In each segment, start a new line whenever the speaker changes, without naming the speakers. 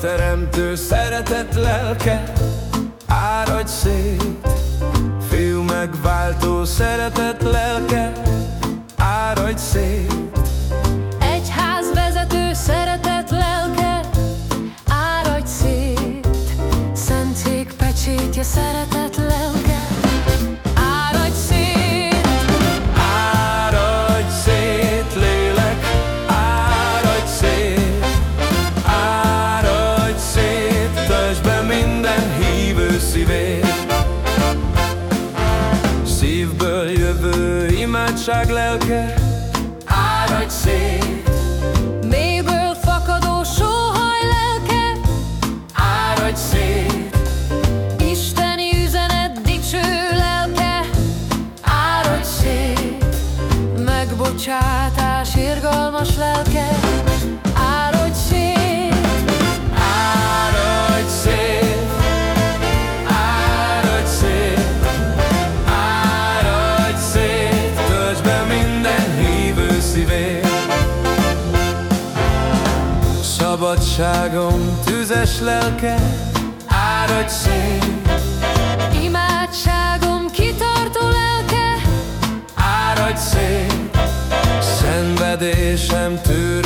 teremtő szeretet lelke. Áradj szét Fiú megváltó szeretet lelke. Áradj szét.
Egyház vezető szeretet lelke. Áradj szét Szentség pecsétje szeretet
imádság lelke. Áradj szét,
Mélyből fakadó sóhaj lelke.
Áradj szét.
Isteni üzenet dicső lelke. Áradj szét. Megbocsátás irgalmas lelke
Szabadságom tüzes lelke, áradj szét,
Imádságom kitartó lelke
áradj szét, szenvedésem tűrő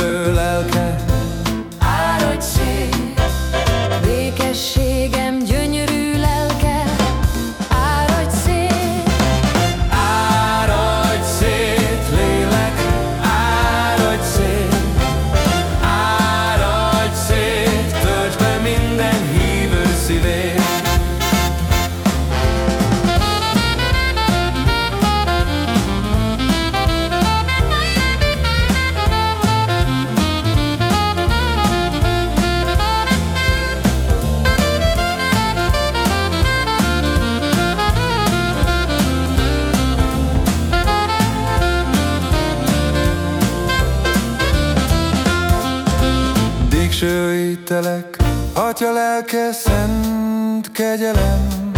Dicsőítelek, Atya lelke, szent kegyelem,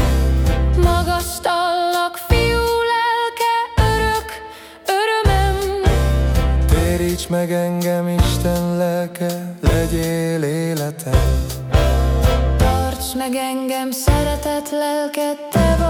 Magasztallak, fiú lelke Örök örömem
téríts meg engem, Isten lelke, legyél életem.
Tarts meg engem, szeretet lelke Te